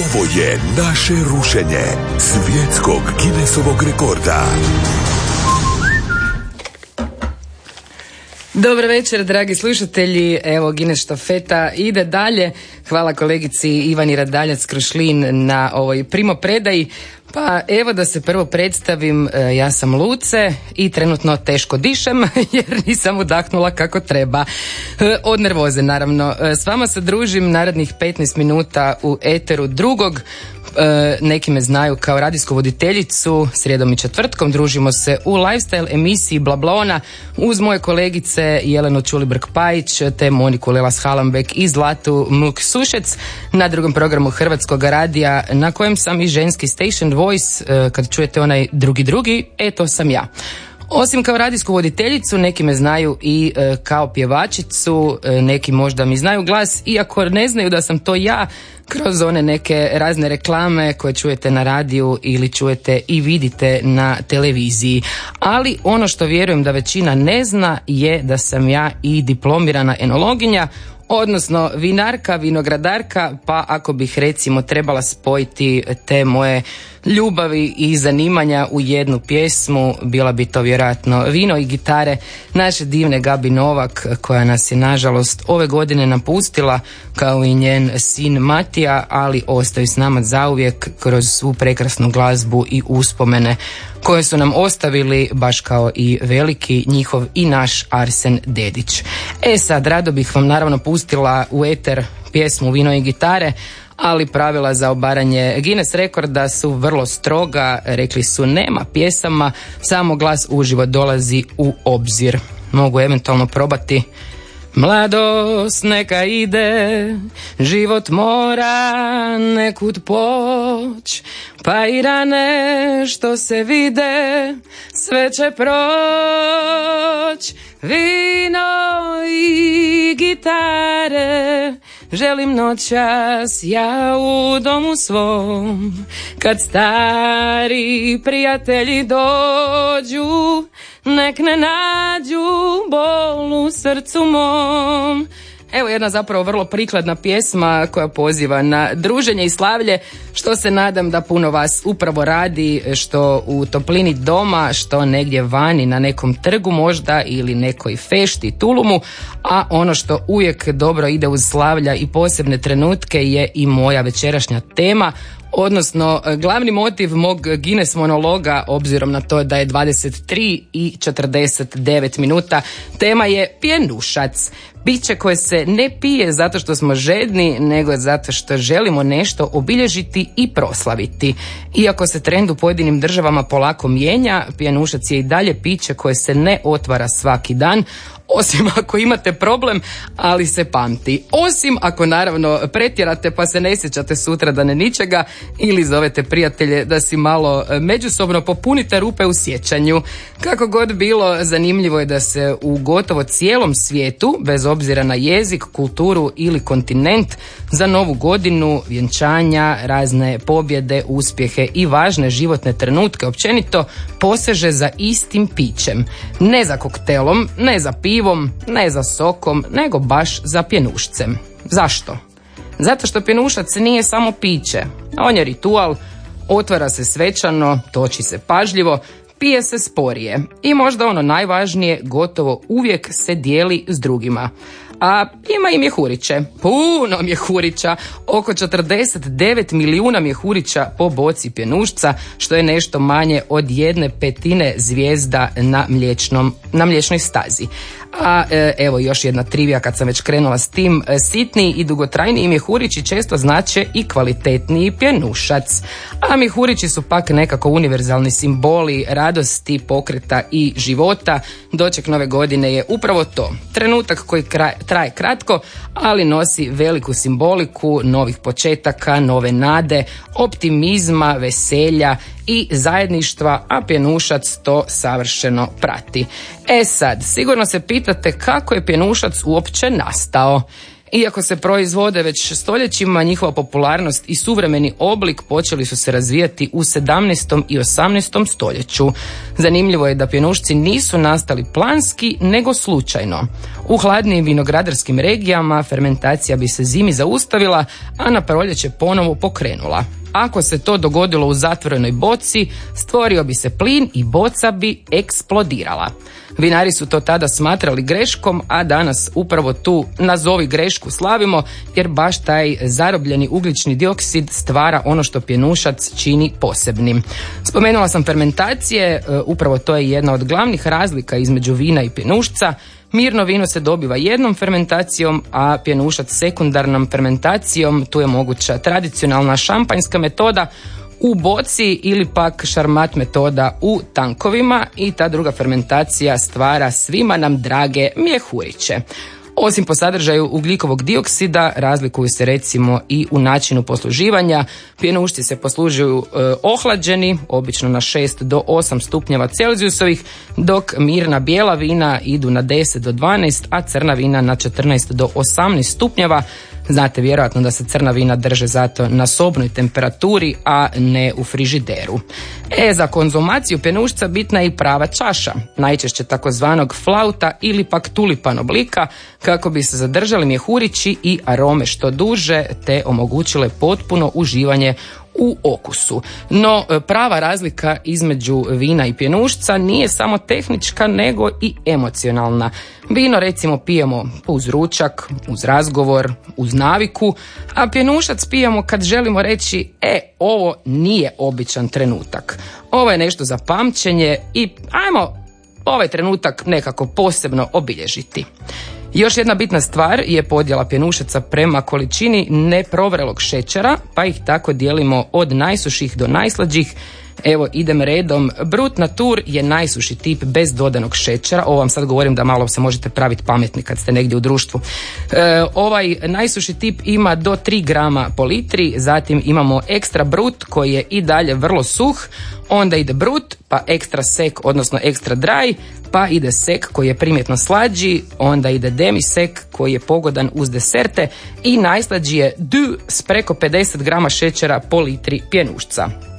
Ovo je naše rušenje svjetskog Guinnessovog rekorda. Dobro večer, dragi slušatelji. Evo, Guinness štafeta ide dalje. Hvala kolegici Ivani Radaljac Krošlin na ovoj primo predaji. Pa evo da se prvo predstavim, e, ja sam Luce i trenutno teško dišem jer nisam udahnula kako treba. E, od nervoze naravno. E, s vama se družim narednih 15 minuta u eteru drugog E, neki me znaju kao radijsku voditeljicu, srijedom i četvrtkom družimo se u lifestyle emisiji Blablona uz moje kolegice Jelenu Čulibrk-Pajić te Moniku Lelas Halambek i Zlatu Muk Sušec na drugom programu Hrvatskog radija na kojem sam i ženski station voice, e, kad čujete onaj drugi drugi, e to sam ja. Osim kao radijsku voditeljicu, neki me znaju i e, kao pjevačicu, neki možda mi znaju glas, iako ne znaju da sam to ja, kroz one neke razne reklame koje čujete na radiju ili čujete i vidite na televiziji. Ali ono što vjerujem da većina ne zna je da sam ja i diplomirana enologinja, odnosno vinarka, vinogradarka, pa ako bih recimo trebala spojiti te moje ljubavi i zanimanja u jednu pjesmu, bila bi to vjerojatno vino i gitare naše divne Gabi Novak koja nas je nažalost ove godine napustila kao i njen sin Matija, ali ostaju s nama zauvijek kroz svu prekrasnu glazbu i uspomene koje su nam ostavili baš kao i veliki njihov i naš Arsen Dedić. E sad, rado bih vam naravno pustila u eter pjesmu Vino i gitare, ali pravila za obaranje Guinness rekorda su vrlo stroga, rekli su nema pjesama, samo glas uživo dolazi u obzir. Mogu eventualno probati Mladost neka ide, život mora nekud poć, pa i rane što se vide, sve će proć. Vino i gitare, želim noćas ja u domu svom, kad stari prijatelji dođu, nek ne nađu bol srcu mom. Evo jedna zapravo vrlo prikladna pjesma koja poziva na druženje i slavlje, što se nadam da puno vas upravo radi, što u toplini doma, što negdje vani na nekom trgu možda ili nekoj fešti, tulumu, a ono što uvijek dobro ide uz slavlja i posebne trenutke je i moja večerašnja tema, odnosno e, glavni motiv mog Guinness monologa, obzirom na to da je 23 i 49 minuta, tema je pjenušac. Piće koje se ne pije zato što smo žedni, nego zato što želimo nešto obilježiti i proslaviti. Iako se trend u pojedinim državama polako mijenja, pjenušac je i dalje piće koje se ne otvara svaki dan, osim ako imate problem, ali se pamti. Osim ako naravno pretjerate pa se ne sjećate sutra da ne ničega ili zovete prijatelje da si malo e, međusobno popunite rupe u sjećanju. Kako god bilo, zanimljivo je da se u gotovo cijelom svijetu, bez obzira na jezik, kulturu ili kontinent, za novu godinu, vjenčanja, razne pobjede, uspjehe i važne životne trenutke općenito poseže za istim pićem. Ne za koktelom, ne za pivom, ne za sokom, nego baš za pjenušcem. Zašto? Zato što pjenušac nije samo piće. On je ritual, otvara se svečano, toči se pažljivo, pije se sporije i možda ono najvažnije gotovo uvijek se dijeli s drugima a ima i mjehuriće. Puno mjehurića, oko 49 milijuna mjehurića po boci pjenušca, što je nešto manje od jedne petine zvijezda na, mliječnom, na mliječnoj stazi. A e, evo još jedna trivija kad sam već krenula s tim. E, sitniji i dugotrajniji mjehurići često znače i kvalitetniji pjenušac. A mjehurići su pak nekako univerzalni simboli radosti, pokreta i života. Doček nove godine je upravo to. Trenutak koji traje kratko, ali nosi veliku simboliku novih početaka, nove nade, optimizma, veselja i zajedništva, a pjenušac to savršeno prati. E sad, sigurno se pitate kako je pjenušac uopće nastao. Iako se proizvode već stoljećima, njihova popularnost i suvremeni oblik počeli su se razvijati u 17. i 18. stoljeću. Zanimljivo je da pjenušci nisu nastali planski, nego slučajno. U hladnijim vinogradarskim regijama fermentacija bi se zimi zaustavila, a na proljeće ponovo pokrenula. Ako se to dogodilo u zatvorenoj boci, stvorio bi se plin i boca bi eksplodirala. Vinari su to tada smatrali greškom, a danas upravo tu nazovi grešku slavimo, jer baš taj zarobljeni ugljični dioksid stvara ono što pjenušac čini posebnim. Spomenula sam fermentacije, e, upravo to je jedna od glavnih razlika između vina i pjenušca. Mirno vino se dobiva jednom fermentacijom, a pjenušac sekundarnom fermentacijom, tu je moguća tradicionalna šampanjska metoda u boci ili pak šarmat metoda u tankovima i ta druga fermentacija stvara svima nam drage mjehuriće. Osim po sadržaju ugljikovog dioksida, razlikuju se recimo i u načinu posluživanja. Pjenušci se poslužuju e, ohlađeni, obično na 6 do 8 stupnjeva Celzijusovih, dok mirna bijela vina idu na 10 do 12, a crna vina na 14 do 18 stupnjeva. Znate vjerojatno da se crna vina drže zato na sobnoj temperaturi, a ne u frižideru. E, za konzumaciju penušca bitna je i prava čaša, najčešće takozvanog flauta ili pak tulipan oblika, kako bi se zadržali mjehurići i arome što duže, te omogućile potpuno uživanje u okusu. No e, prava razlika između vina i pjenušca nije samo tehnička nego i emocionalna. Vino recimo pijemo uz ručak, uz razgovor, uz naviku, a pjenušac pijemo kad želimo reći e, ovo nije običan trenutak. Ovo je nešto za pamćenje i ajmo ovaj trenutak nekako posebno obilježiti. Još jedna bitna stvar je podjela pjenušaca prema količini neprovrelog šećera, pa ih tako dijelimo od najsuših do najslađih. Evo idem redom. Brut natur je najsuši tip bez dodanog šećera. Ovo vam sad govorim da malo se možete praviti pametni kad ste negdje u društvu. E, ovaj najsuši tip ima do 3 grama po litri, zatim imamo ekstra brut koji je i dalje vrlo suh, onda ide brut, pa ekstra sek, odnosno ekstra dry, pa ide sek koji je primjetno slađi, onda ide demi sek koji je pogodan uz deserte i najslađi je du s preko 50 grama šećera po litri pjenušca.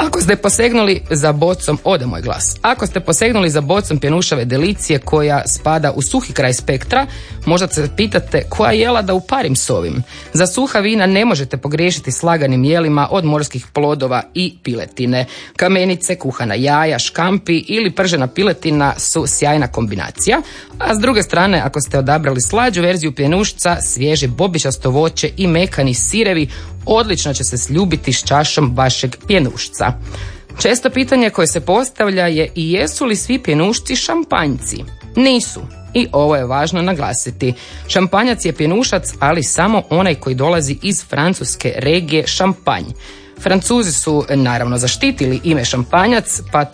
Ako ste posegnuli za bocom, ode moj glas. Ako ste posegnuli za bocom pjenušave delicije koja spada u suhi kraj spektra, možda se pitate koja jela da uparim s ovim. Za suha vina ne možete pogriješiti slaganim jelima od morskih plodova i piletine. Kamenice, kuhana jaja, škampi ili pržena piletina su sjajna kombinacija, a s druge strane ako ste odabrali slađu verziju pjenušca, svježe bobičasto voće i mekani sirevi odlično će se sljubiti s čašom vašeg pjenušca. Često pitanje koje se postavlja je i jesu li svi pjenušci šampanjci? Nisu. I ovo je važno naglasiti. Šampanjac je pjenušac, ali samo onaj koji dolazi iz francuske regije Šampanj. Francuzi su naravno zaštitili ime šampanjac, pa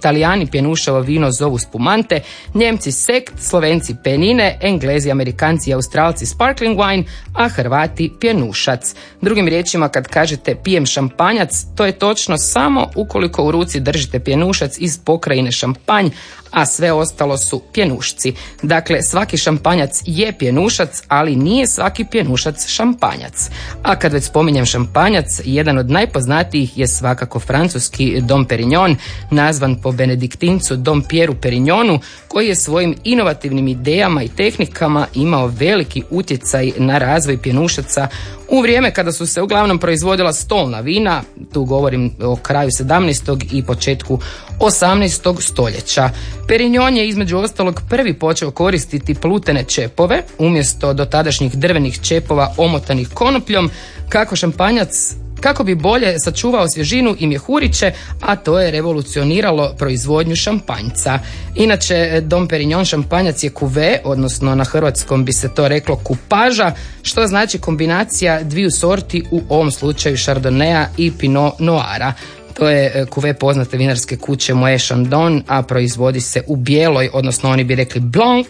Talijani pjenušavo vino zovu spumante, Njemci sekt, Slovenci penine, Englezi, Amerikanci i Australci sparkling wine, a Hrvati pjenušac. Drugim riječima kad kažete pijem šampanjac, to je točno samo ukoliko u ruci držite pjenušac iz pokrajine šampanj, a sve ostalo su pjenušci. Dakle, svaki šampanjac je pjenušac, ali nije svaki pjenušac šampanjac. A kad već spominjem šampanjac, jedan od najpoznatijih je svakako francuski Dom Perignon, nazvan po benediktincu Dom Pieru Perignonu, koji je svojim inovativnim idejama i tehnikama imao veliki utjecaj na razvoj pjenušaca u vrijeme kada su se uglavnom proizvodila stolna vina, tu govorim o kraju 17. i početku 18. stoljeća. Perignon je između ostalog prvi počeo koristiti plutene čepove umjesto dotadašnjih drvenih čepova omotanih konopljom kako šampanjac kako bi bolje sačuvao svježinu i mjehuriće, a to je revolucioniralo proizvodnju šampanjca. Inače, Dom Perignon šampanjac je kuve, odnosno na hrvatskom bi se to reklo kupaža, što znači kombinacija dviju sorti, u ovom slučaju Chardonnaya i Pinot Noara. To je e, kuve poznate vinarske kuće Moe Chandon, a proizvodi se u bijeloj, odnosno oni bi rekli blanc,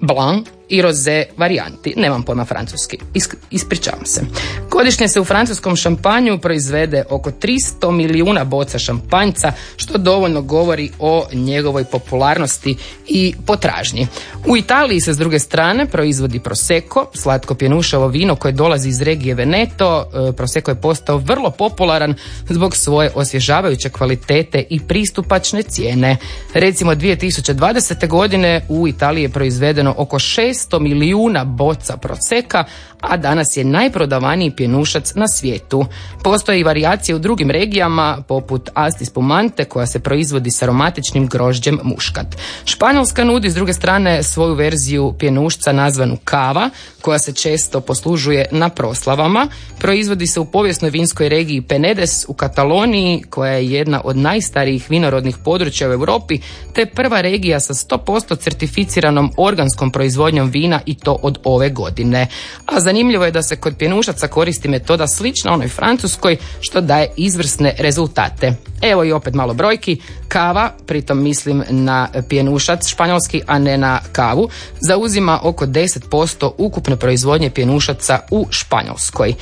blanc i roze varijanti. Nemam pojma francuski. ispričavam se. Godišnje se u francuskom šampanju proizvede oko 300 milijuna boca šampanjca, što dovoljno govori o njegovoj popularnosti i potražnji. U Italiji se s druge strane proizvodi Prosecco, slatko pjenušavo vino koje dolazi iz regije Veneto. E, Prosecco je postao vrlo popularan zbog svoje osvježavajuće kvalitete i pristupačne cijene. Recimo 2020. godine u Italiji je proizvedeno oko 600 milijuna boca Proseka, a danas je najprodavaniji pjenušac na svijetu. Postoje i varijacije u drugim regijama, poput Asti Spumante, koja se proizvodi s aromatičnim grožđem muškat. Španjolska nudi s druge strane svoju verziju pjenušca nazvanu kava, koja se često poslužuje na proslavama. Proizvodi se u povijesnoj vinskoj regiji Penedes u Kataloniji, koja je jedna od najstarijih vinorodnih područja u Europi, te prva regija sa 100% certificiranom organskom proizvodnjom vina i to od ove godine. A zanimljivo je da se kod pjenušaca koristi metoda slična onoj francuskoj, što daje izvrsne rezultate. Evo i opet malo brojki. Kava, pritom mislim na pjenušac španjolski, a ne na kavu, zauzima oko 10% ukupne proizvodnje pjenušaca u Španjolskoj.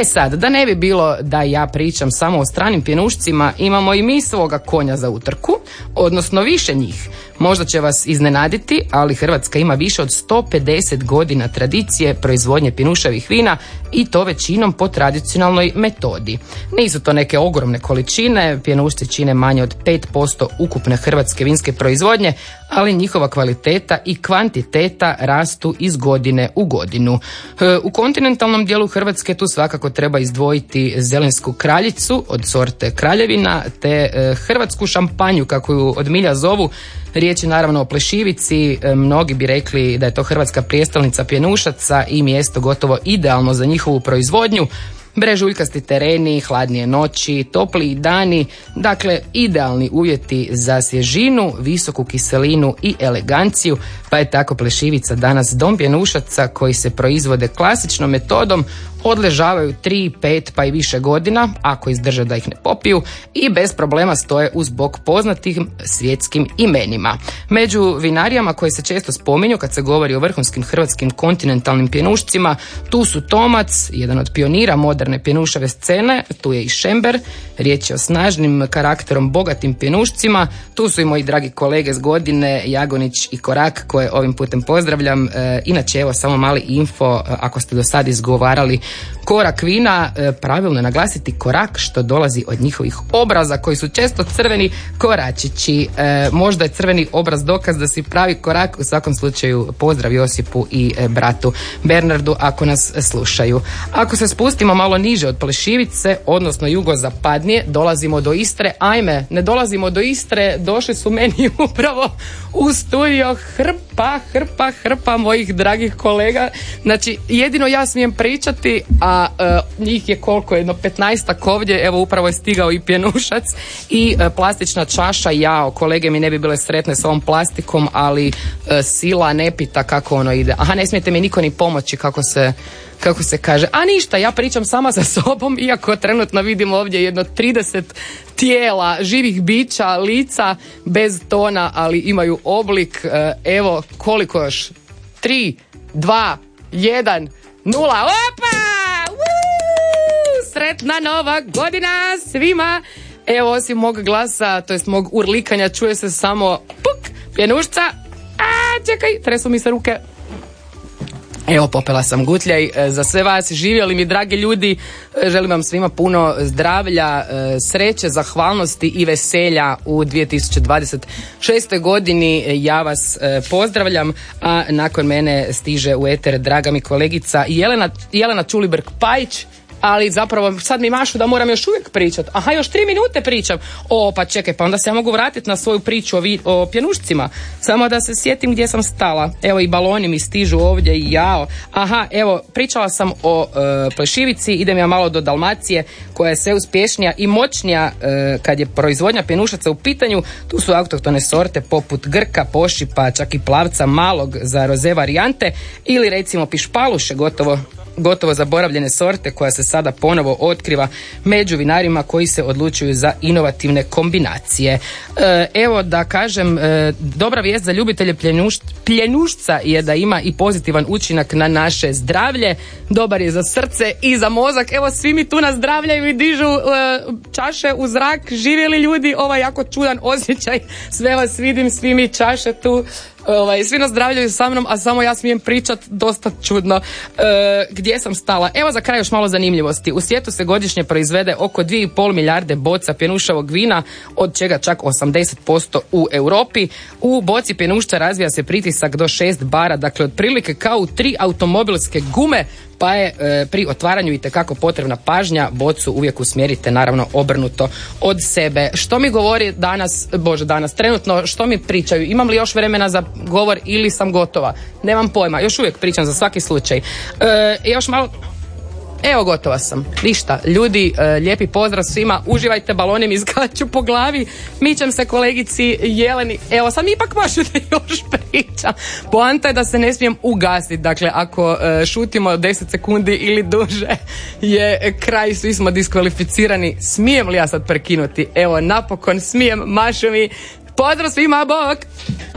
E sad, da ne bi bilo da ja pričam samo o stranim pjenušcima, imamo i mi svoga konja za utrku, odnosno više njih. Možda će vas iznenaditi, ali Hrvatska ima više od 150 godina tradicije proizvodnje pjenušavih vina i to većinom po tradicionalnoj metodi. Nisu to neke ogromne količine, pjenušci čine manje od 5% ukupne hrvatske vinske proizvodnje, ali njihova kvaliteta i kvantiteta rastu iz godine u godinu. E, u kontinentalnom dijelu Hrvatske tu svakako treba izdvojiti zelensku kraljicu od sorte kraljevina te e, hrvatsku šampanju kako ju od milja zovu Riječ je naravno o Plešivici, e, mnogi bi rekli da je to hrvatska prijestolnica pjenušaca i mjesto gotovo idealno za njihovu proizvodnju. Brežuljkasti tereni, hladnije noći, topliji dani, dakle idealni uvjeti za svježinu, visoku kiselinu i eleganciju, pa je tako Plešivica danas dom pjenušaca koji se proizvode klasičnom metodom odležavaju 3, 5 pa i više godina, ako izdrže da ih ne popiju i bez problema stoje uz bok poznatih svjetskim imenima. Među vinarijama koje se često spominju kad se govori o vrhunskim hrvatskim kontinentalnim pjenušcima, tu su Tomac, jedan od pionira moderne pjenušave scene, tu je i Šember, riječ je o snažnim karakterom bogatim pjenušcima, tu su i moji dragi kolege s godine, Jagonić i Korak, koje ovim putem pozdravljam. E, inače, evo, samo mali info, e, ako ste do sad izgovarali korak vina, e, pravilno je naglasiti korak što dolazi od njihovih obraza koji su često crveni koračići. Možda je crveni obraz dokaz da si pravi korak, u svakom slučaju pozdrav Josipu i bratu Bernardu ako nas slušaju. Ako se spustimo malo niže od Plešivice, odnosno jugozapadnije, dolazimo do Istre. Ajme, ne dolazimo do Istre, došli su meni upravo u studio hrpa, hrpa, hrpa mojih dragih kolega. Znači, jedino ja smijem pričati, a e, njih je koliko, jedno petnaestak ovdje, evo upravo je stigao i pjenušac i e, plastična čaša, jao, kolege mi ne bi bile sretne s ovom plastikom, ali e, sila ne pita kako ono ide. Aha, ne smijete mi niko ni pomoći kako se kako se kaže, a ništa, ja pričam sama sa sobom, iako trenutno vidim ovdje jedno 30 tijela, živih bića, lica, bez tona, ali imaju oblik, evo, koliko još? 3, 2, 1, nula. Opa! Sretna nova godina svima! Evo, osim mog glasa, to jest mog urlikanja, čuje se samo puk, pjenušca. A, čekaj, tresu mi se ruke. Evo, popela sam gutljaj e, za sve vas, živjeli mi dragi ljudi, e, želim vam svima puno zdravlja, e, sreće, zahvalnosti i veselja u 2026. godini. Ja vas pozdravljam, a nakon mene stiže u eter draga mi kolegica Jelena, Jelena Čulibrg-Pajić, ali zapravo sad mi mašu da moram još uvijek pričat. Aha, još tri minute pričam. O, pa čekaj, pa onda se ja mogu vratiti na svoju priču o, vi, o pjenušcima. Samo da se sjetim gdje sam stala. Evo i baloni mi stižu ovdje i jao. Aha, evo, pričala sam o e, Plešivici, idem ja malo do Dalmacije koja je sve uspješnija i moćnija e, kad je proizvodnja pjenušaca u pitanju. Tu su autohtone sorte poput Grka, Pošipa, čak i Plavca, Malog za roze varijante ili recimo Pišpaluše gotovo gotovo zaboravljene sorte koja se sada ponovo otkriva među vinarima koji se odlučuju za inovativne kombinacije. E, evo da kažem, e, dobra vijest za ljubitelje pljenušca je da ima i pozitivan učinak na naše zdravlje. Dobar je za srce i za mozak. Evo svi mi tu nazdravljaju i dižu e, čaše u zrak. Živjeli ljudi, ovaj jako čudan osjećaj. Sve vas vidim, svi mi čaše tu Ovaj, svi nazdravljaju sa mnom, a samo ja smijem pričat dosta čudno. E, gdje sam stala? Evo za kraj još malo zanimljivosti. U svijetu se godišnje proizvede oko 2,5 milijarde boca pjenušavog vina, od čega čak 80% u Europi. U boci pjenušća razvija se pritisak do 6 bara, dakle otprilike kao u tri automobilske gume, pa je e, pri otvaranju i tekako potrebna pažnja, bocu uvijek usmjerite naravno obrnuto od sebe. Što mi govori danas, bože danas, trenutno što mi pričaju, imam li još vremena za govor ili sam gotova? Nemam pojma, još uvijek pričam za svaki slučaj. E, još malo Evo gotova sam. Ništa. Ljudi, e, lijepi pozdrav svima. Uživajte, baloni mi izgaću po glavi. Mićem se kolegici Jeleni. Evo, sam ipak možu da još pričam. Poanta je da se ne smijem ugasiti. Dakle, ako e, šutimo 10 sekundi ili duže je kraj, svi smo diskvalificirani. Smijem li ja sad prekinuti? Evo, napokon smijem. Mašu mi. Pozdrav svima, bok!